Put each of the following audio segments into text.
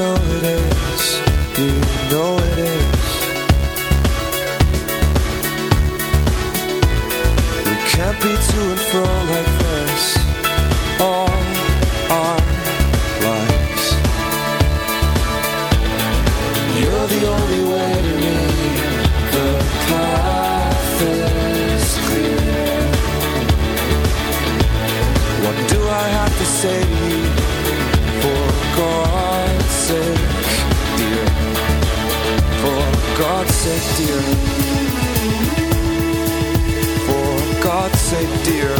know it is, you know it is. We can't be to and fro like this. Oh. dear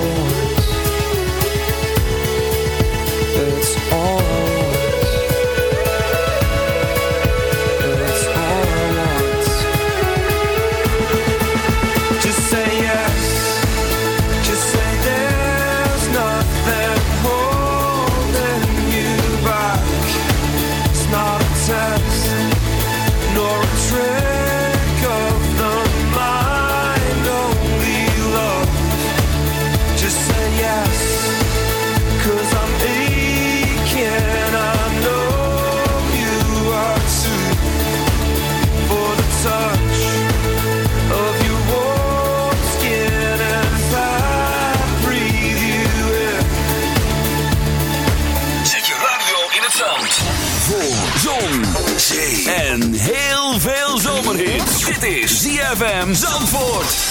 ZFM Zandvoort.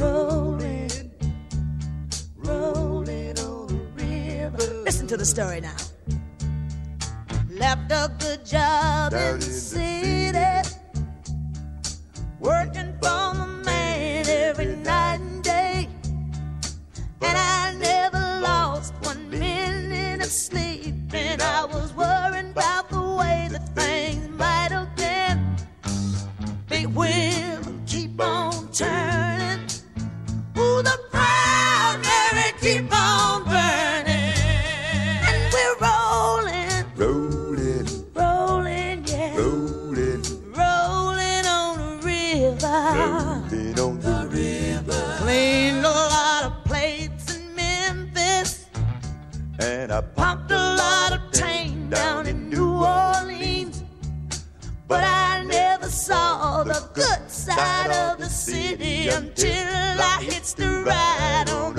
rolling, rolling on the river. Listen to the story now. Left a good job in the city, working for the man every night and day. And I never lost one minute of sleep. And I was worried about the way that things might have been. Big wheel keep on turning. Keep on burning. And we're rolling, Rolling, rolling, yeah. rolling, Rolling on the river. rolling on the river. Cleaned a lot of plates in Memphis. And I Pumped a lot of tang down in New Orleans. But I never saw the good side of the city until I hitched the ride on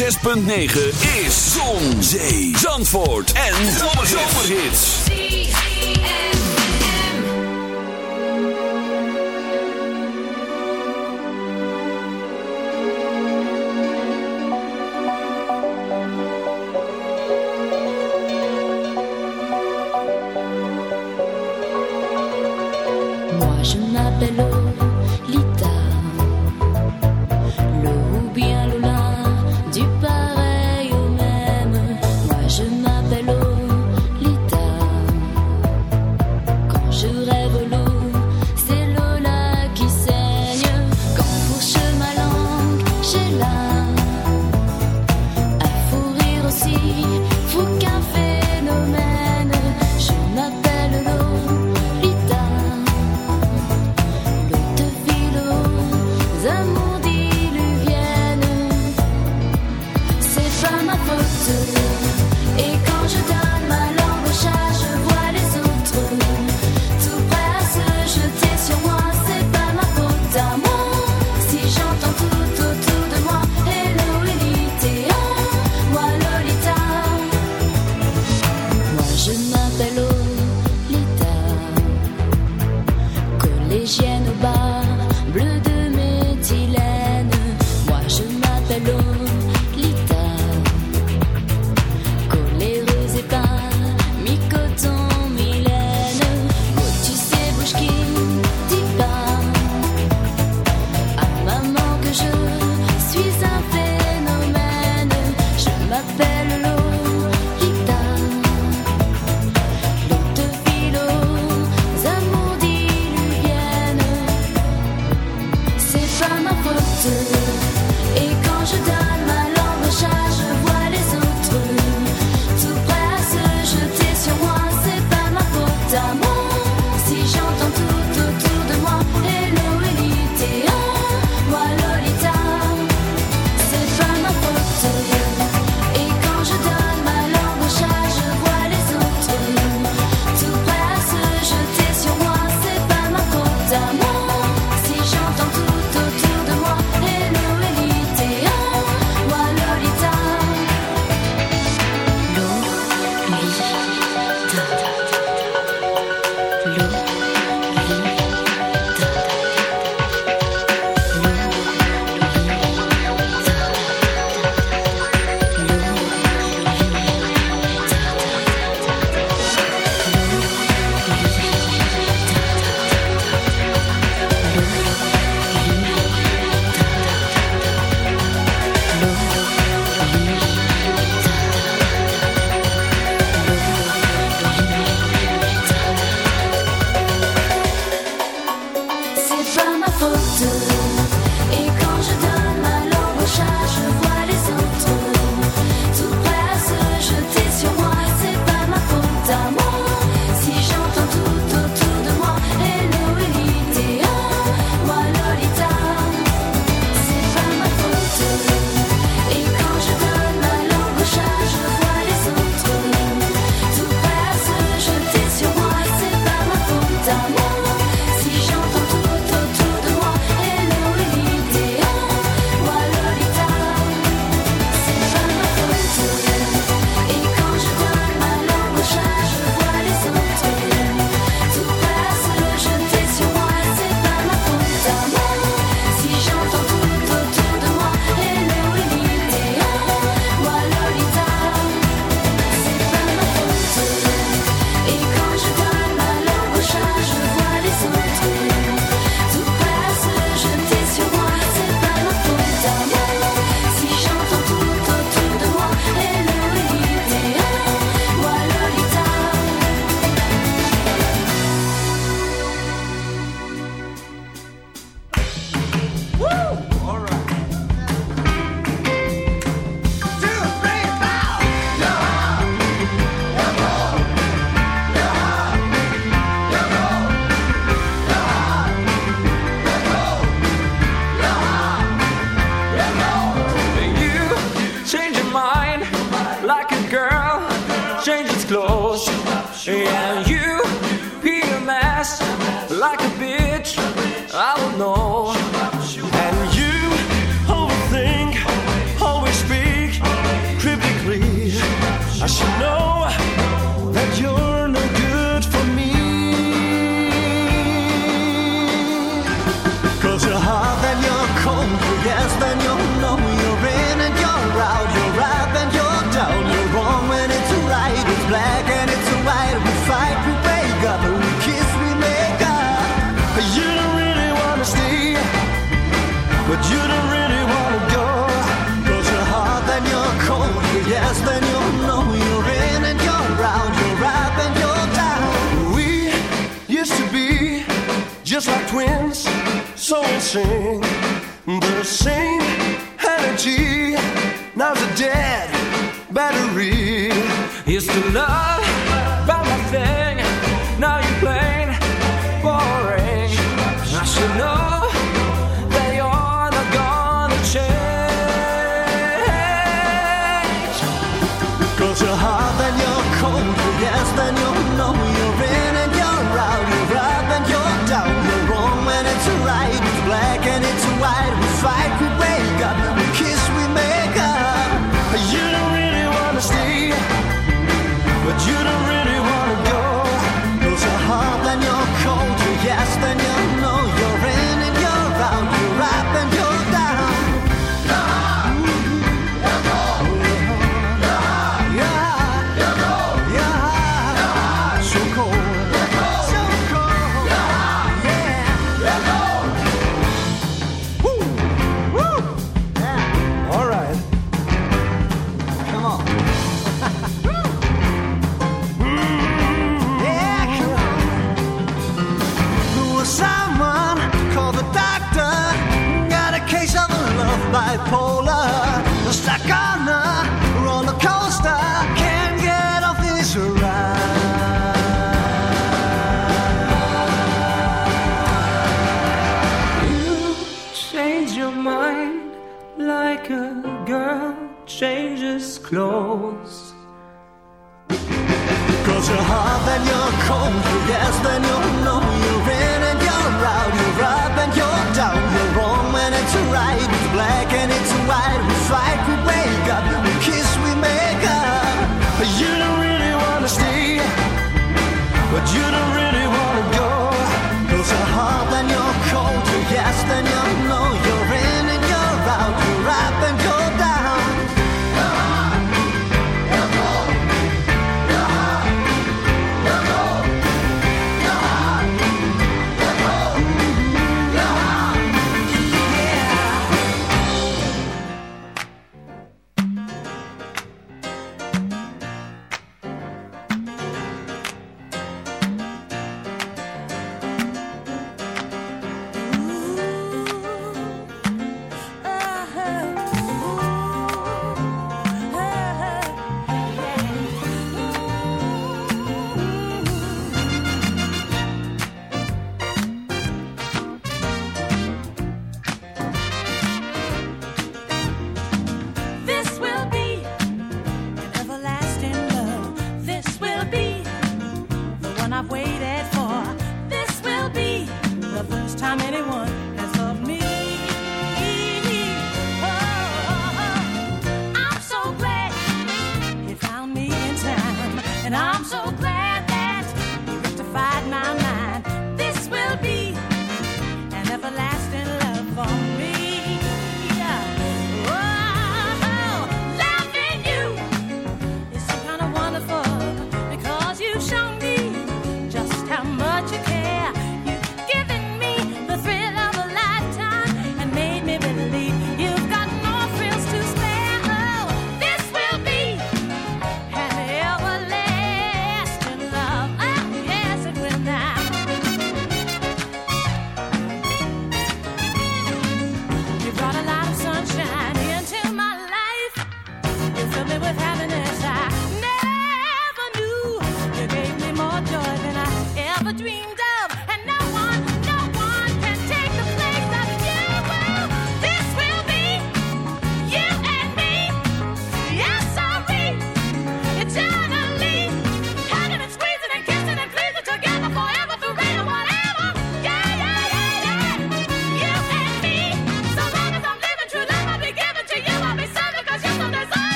106.9 is Zon, Zee, Zandvoort en Zomerhits. Moi je m'appelle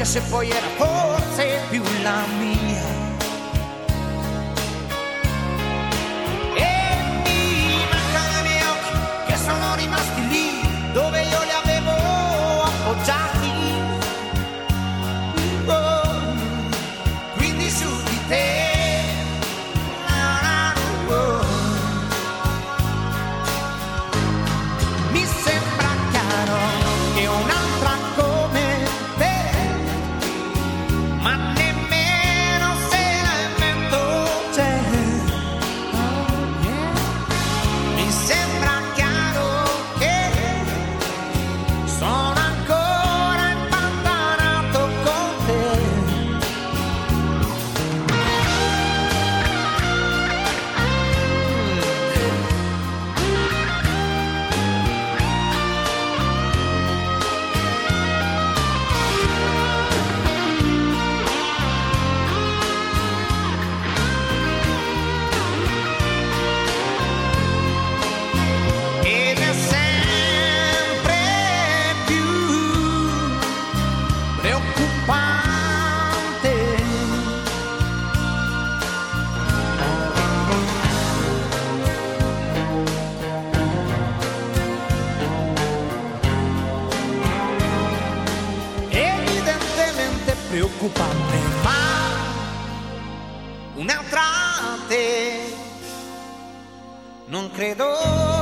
che se poi oh, era forse più la mia non credo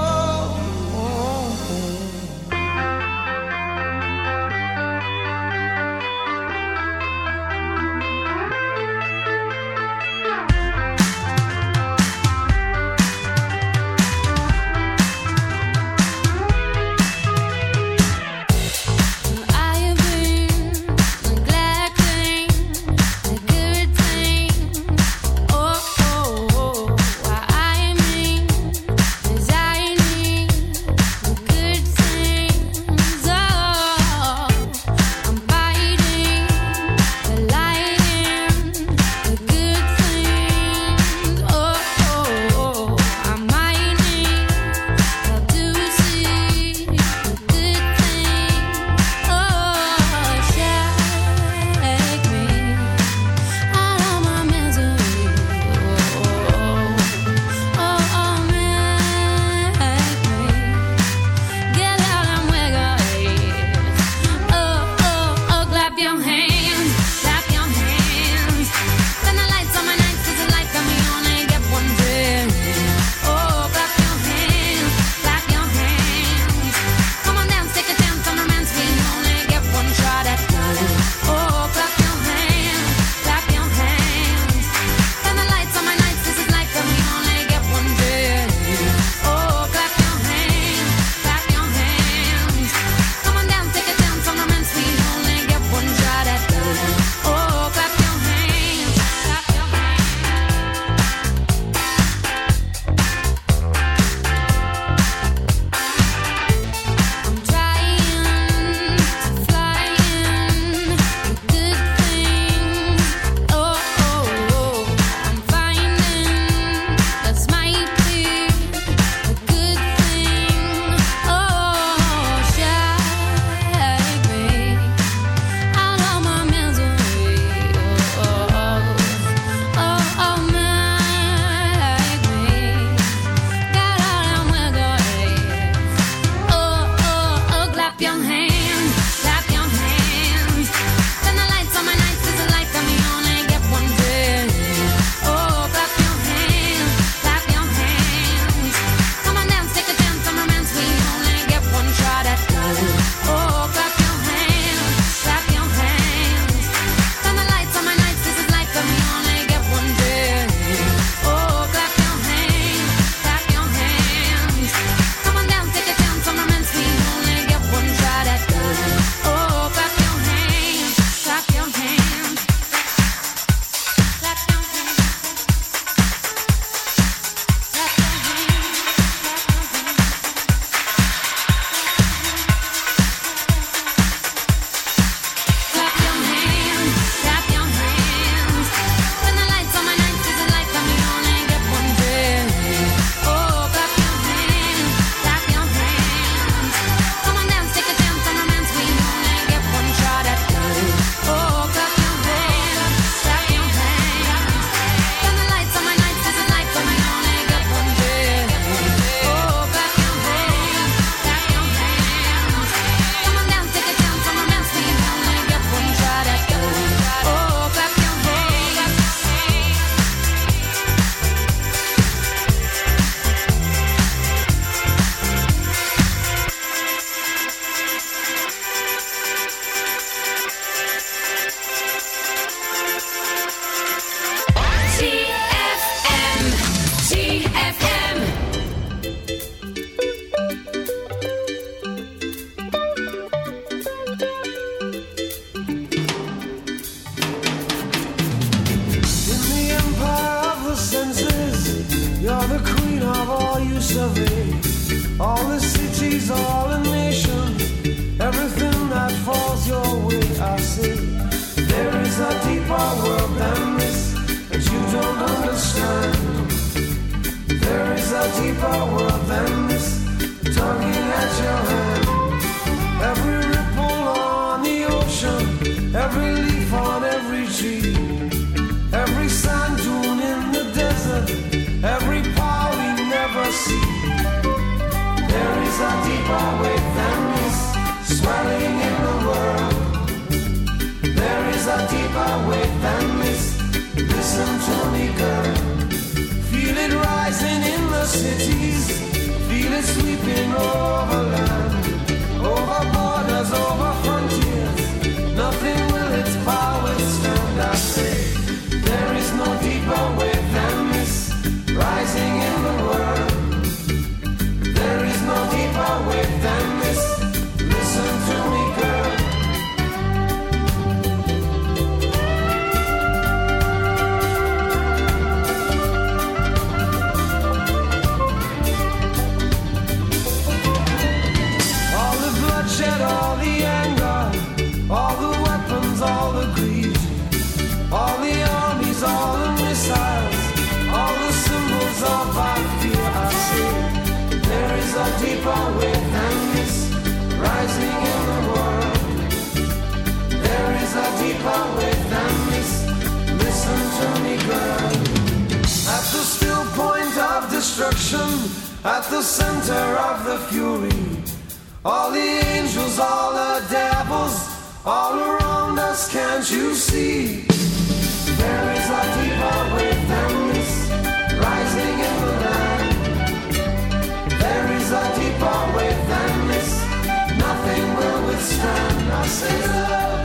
at the center of the fury. All the angels, all the devils, all around us, can't you see? There is a deeper way than this, rising in the land. There is a deeper way than this, nothing will withstand. I say love.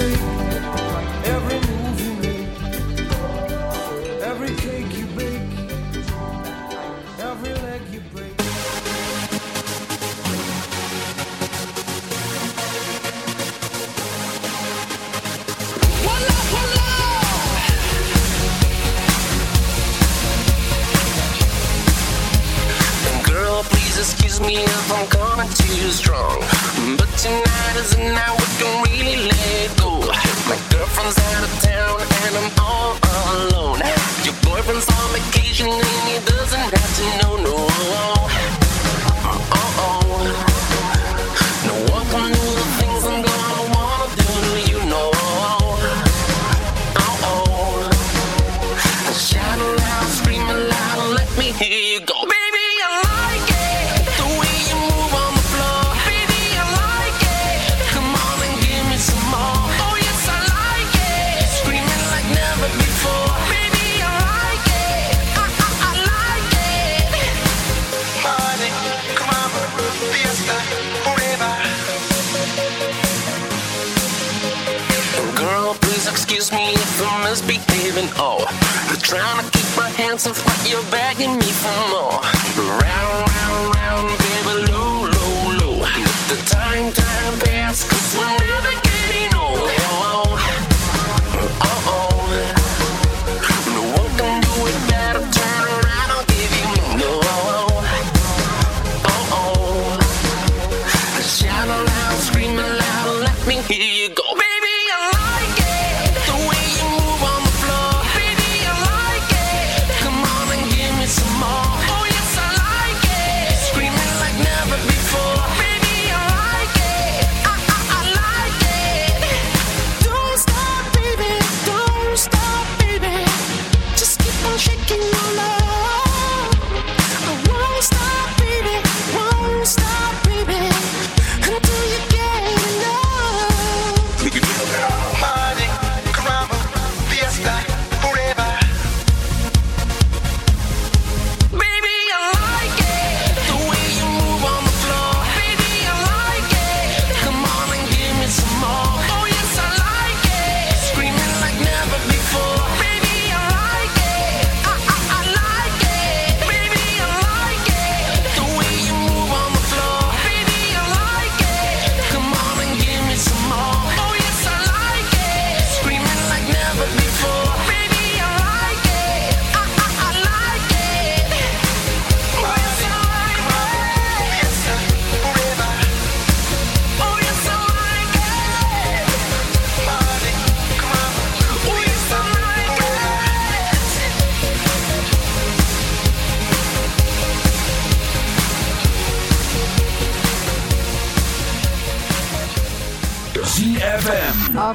take on too strong. But tonight is the night we can really let go. My girlfriend's out of town and I'm all alone. Your boyfriend's on vacation and he doesn't have to know, no. Oh, oh. oh. Trying to keep my hands off, but you're begging me for more.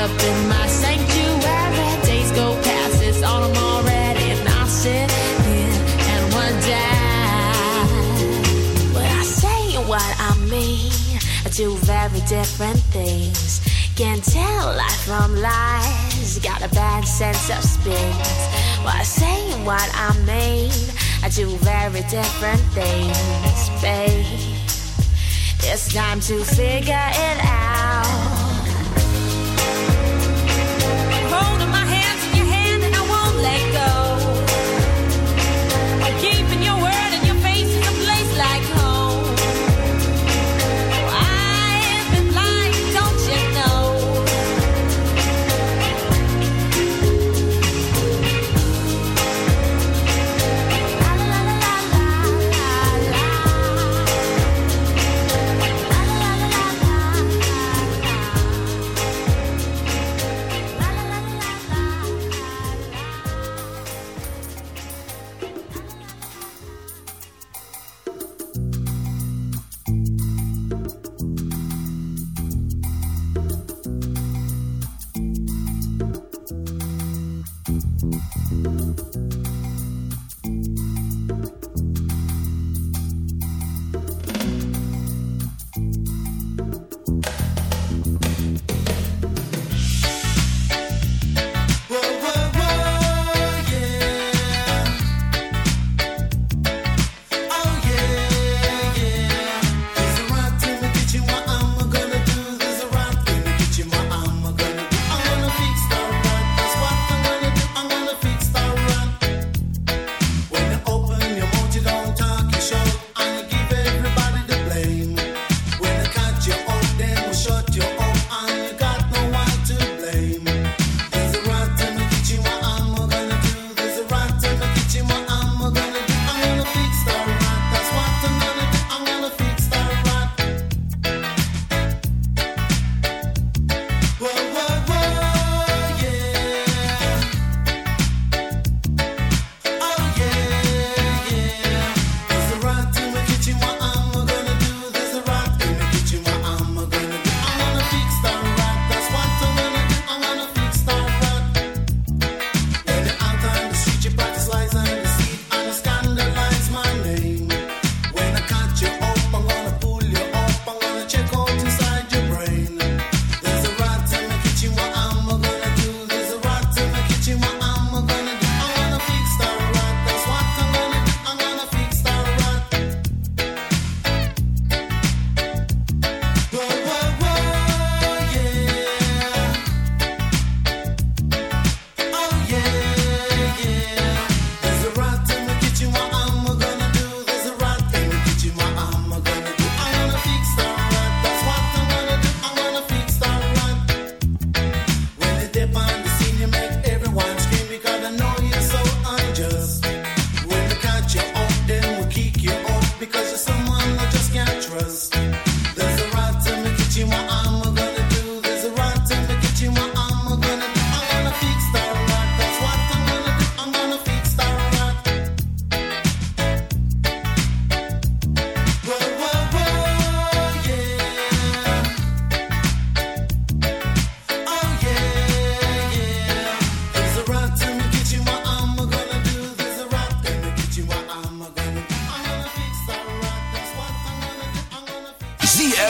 up in my sanctuary. Days go past, it's autumn already, and I sit here and wonder I say what I mean very different things. Can't tell life from lies. Got a bad sense of space. What I say and what I mean I do very different things, babe. It's time to figure it out.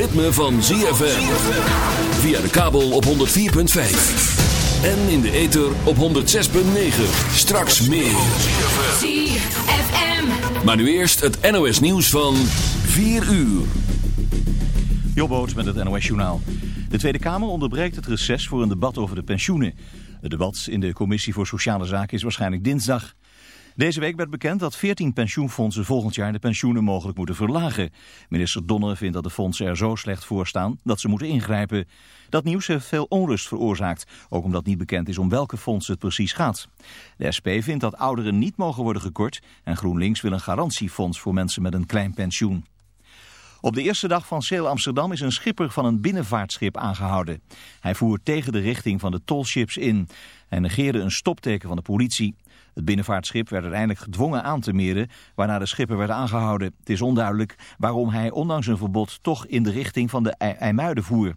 Ritme van ZFM. Via de kabel op 104.5. En in de ether op 106.9. Straks meer. ZFM. Maar nu eerst het NOS nieuws van 4 uur. Jobboot met het NOS Journaal. De Tweede Kamer onderbreekt het reces voor een debat over de pensioenen. Het debat in de Commissie voor Sociale Zaken is waarschijnlijk dinsdag. Deze week werd bekend dat 14 pensioenfondsen volgend jaar de pensioenen mogelijk moeten verlagen. Minister Donner vindt dat de fondsen er zo slecht voor staan dat ze moeten ingrijpen. Dat nieuws heeft veel onrust veroorzaakt, ook omdat niet bekend is om welke fondsen het precies gaat. De SP vindt dat ouderen niet mogen worden gekort en GroenLinks wil een garantiefonds voor mensen met een klein pensioen. Op de eerste dag van Sail Amsterdam is een schipper van een binnenvaartschip aangehouden. Hij voer tegen de richting van de tolships in. Hij negeerde een stopteken van de politie. Het binnenvaartschip werd uiteindelijk gedwongen aan te meren, waarna de schipper werd aangehouden. Het is onduidelijk waarom hij ondanks een verbod toch in de richting van de I voer.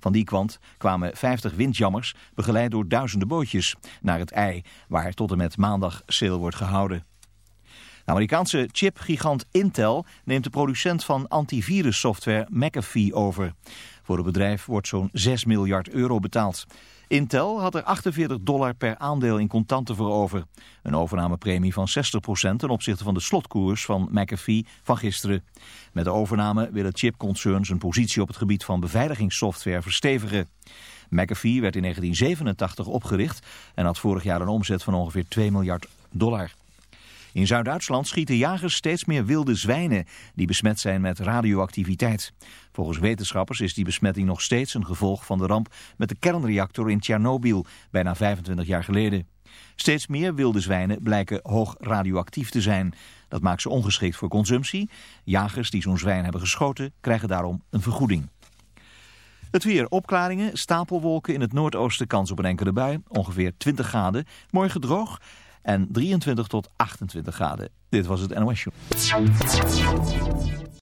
Van die kwant kwamen 50 windjammers, begeleid door duizenden bootjes, naar het IJ, waar tot en met maandag Sail wordt gehouden. De Amerikaanse chipgigant Intel neemt de producent van antivirussoftware McAfee over. Voor het bedrijf wordt zo'n 6 miljard euro betaald. Intel had er 48 dollar per aandeel in contanten voor over. Een overnamepremie van 60% ten opzichte van de slotkoers van McAfee van gisteren. Met de overname wil het chipconcern zijn positie op het gebied van beveiligingssoftware verstevigen. McAfee werd in 1987 opgericht en had vorig jaar een omzet van ongeveer 2 miljard dollar. In Zuid-Duitsland schieten jagers steeds meer wilde zwijnen die besmet zijn met radioactiviteit. Volgens wetenschappers is die besmetting nog steeds een gevolg van de ramp met de kernreactor in Tsjernobyl, bijna 25 jaar geleden. Steeds meer wilde zwijnen blijken hoog radioactief te zijn. Dat maakt ze ongeschikt voor consumptie. Jagers die zo'n zwijn hebben geschoten krijgen daarom een vergoeding. Het weer opklaringen, stapelwolken in het noordoosten kans op een enkele bui, ongeveer 20 graden. Morgen droog en 23 tot 28 graden. Dit was het NOS Show.